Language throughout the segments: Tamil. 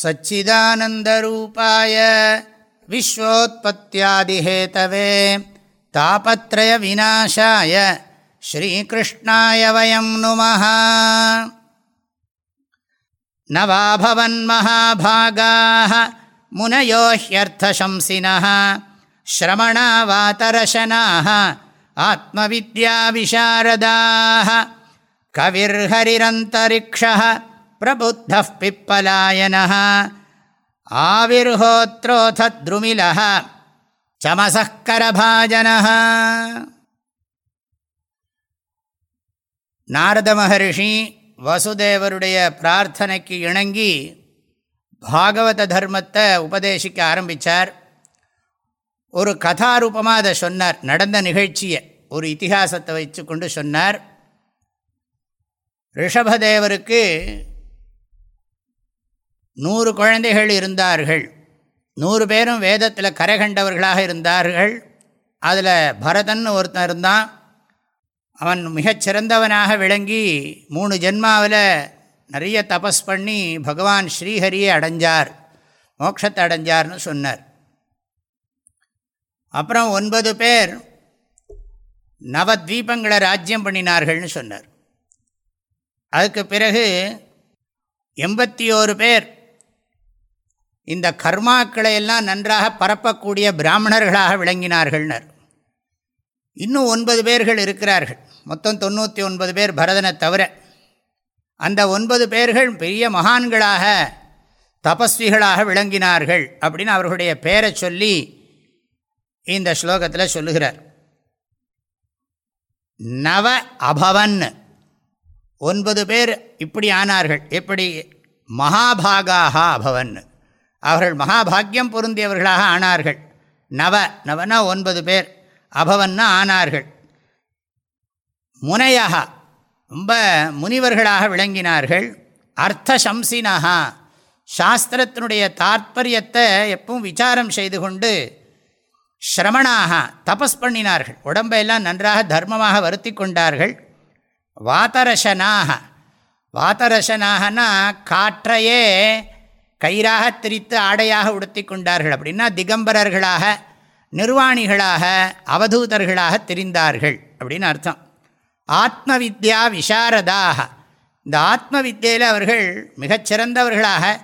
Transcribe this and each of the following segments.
सच्चिदानन्दरूपाय विश्वोत्पत्त्यादिहेतवे तापत्रयविनाशाय श्रीकृष्णाय वयं नुमः न वा भवन्महाभागाः मुनयो ह्यर्थशंसिनः श्रमणा वातरशनाः आत्मविद्याविशारदाः कविर्हरिरन्तरिक्षः प्रबुद्धः पिप्पलायनः आविर्होत्रोऽथ द्रुमिलः चमसः करभाजनः நாரத மகர்ஷி வசுதேவருடைய பிரார்த்தனைக்கு இணங்கி பாகவத தர்மத்தை உபதேசிக்க ஆரம்பித்தார் ஒரு கதாரூபமாக அதை சொன்னார் நடந்த நிகழ்ச்சியை ஒரு இத்திஹாசத்தை வச்சு கொண்டு சொன்னார் ரிஷபதேவருக்கு நூறு குழந்தைகள் இருந்தார்கள். நூறு பேரும் வேதத்தில் கரை கண்டவர்களாக இருந்தார்கள். அதில் பரதன் ஒருத்தன் இருந்தான். அவன் மிகச்சிறந்தவனாக விளங்கி மூணு ஜென்மாவில் நிறைய தபஸ் பண்ணி பகவான் ஸ்ரீஹரியை அடைஞ்சார். மோட்சத்தை அடைஞ்சார்னு சொன்னார். அப்புறம் ஒன்பது பேர் நவத்வீபங்களை ராஜ்யம் பண்ணினார்கள்னு சொன்னார். அதுக்கு பிறகு எண்பத்தி ஓரு பேர் இந்த கர்மாக்களை எல்லாம் நன்றாக பரப்பக்கூடிய பிராமணர்களாக விளங்கினார்கள்னர். இன்னும் ஒன்பது பேர்கள் இருக்கிறார்கள். மொத்தம் தொண்ணூற்றி ஒன்பது பேர் பரதனை தவிர. அந்த ஒன்பது பேர்கள் பெரிய மகான்களாக தபஸ்விகளாக விளங்கினார்கள் அப்படின்னு அவர்களுடைய பெயரை சொல்லி இந்த ஸ்லோகத்தில் சொல்லுகிறார். நவ அபவன். ஒன்பது பேர் இப்படி ஆனார்கள். எப்படி? மகாபாகாக அபவன். அவர்கள் மகாபாகியம் பொருந்தியவர்களாக ஆனார்கள். நவ நவனா ஒன்பது பேர் அபவன்னா ஆனார்கள். முனையாக ரொம்ப முனிவர்களாக விளங்கினார்கள். அர்த்த அர்த்தசம்சினஹா சாஸ்திரத்தினுடைய தாற்பயத்தை எப்பவும் விசாரம் செய்து கொண்டு ஸ்ரமணாக தபஸ் பண்ணினார்கள். உடம்பையெல்லாம் நன்றாக தர்மமாக வருத்தி கொண்டார்கள். வாத்தரசனாக வாத்தரசனாகனா காற்றையே கயிறாக திரித்து ஆடையாக உடுத்தி கொண்டார்கள் அப்படின்னா திகம்பரர்களாக நிர்வாணிகளாக அவதூதர்களாக தெரிந்தார்கள் அப்படின்னு அர்த்தம். ஆத்ம வித்யா விசாரதாக இந்த ஆத்ம வித்தியில் அவர்கள் மிகச்சிறந்தவர்களாக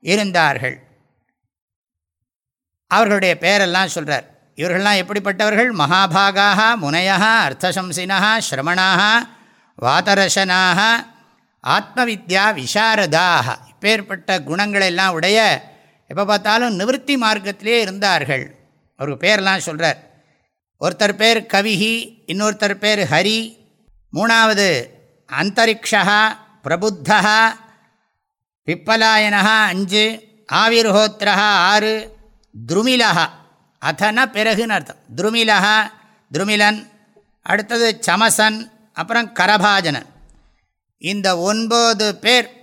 இருந்தார்கள். அவர்களுடைய பெயரெல்லாம் சொல்கிறார் இவர்கள்லாம் எப்படிப்பட்டவர்கள்? மகாபாகாக முனையா அர்த்தசம்சினா ஸ்ரமணாக வாதரசனாக ஆத்மவித்யா விசாரதாக இப்பேற்பட்ட குணங்களெல்லாம் உடைய எப்போ பார்த்தாலும் நிவர்த்தி மார்க்கத்திலே இருந்தார்கள். அவருக்கு பேரெல்லாம் சொல்கிறார் ஒருத்தர் பேர் கவிஹி இன்னொருத்தர் பேர் ஹரி மூணாவது அந்தரிக்ஷா பிரபுத்தா பிப்பலாயனா அஞ்சு ஆவிர்ஹோத்ரா ஆறு துருமிலகா அதன பிறகுன்னு அர்த்தம். துருமிலகா துருமிலன் அடுத்தது சமசன் அப்புறம் கரபாஜனன். இந்த ஒன்பது பேர்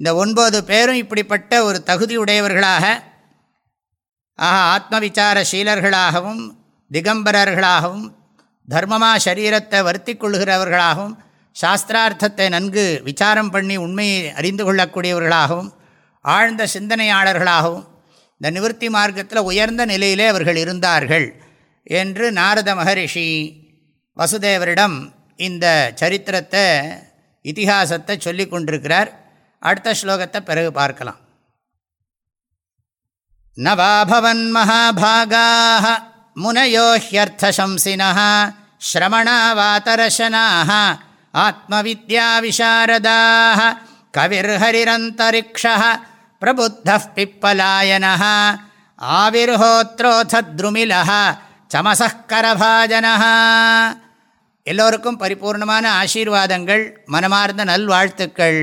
இந்த ஒன்பது பேரும் இப்படிப்பட்ட ஒரு தகுதியுடையவர்களாக ஆக ஆத்ம சீலர்களாகவும் திகம்பரர்களாகவும் தர்மமாக சரீரத்தை வருத்தி கொள்கிறவர்களாகவும் சாஸ்திரார்த்தத்தை நன்கு விசாரம் பண்ணி உண்மையை அறிந்து கொள்ளக்கூடியவர்களாகவும் ஆழ்ந்த சிந்தனையாளர்களாகவும் இந்த நிவர்த்தி மார்க்கத்தில் உயர்ந்த நிலையிலே அவர்கள் இருந்தார்கள் என்று நாரத மகரிஷி வசுதேவரிடம் இந்த சரித்திரத்தை இத்திஹாசத்தை சொல்லி கொண்டிருக்கிறார். அடுத்த ஸ்லோகத்தை பிறகு பார்க்கலாம். நவாபவன் மகாபாகாக முனையோ ஹியர்த்தசம்சினா ஸ்ரமணாவாதரசனாக ஆத்மவித்யாவிசாரதாக கவிர்ஹரிரந்தரிக்ஷ பிரபுத்த பிப்பலாயன ஆவிர்ஹோத்ரோத்ருமில சமசக்கரபாஜன எல்லோருக்கும் பரிபூர்ணமான ஆசீர்வாதங்கள் மனமார்ந்த நல்வாழ்த்துக்கள்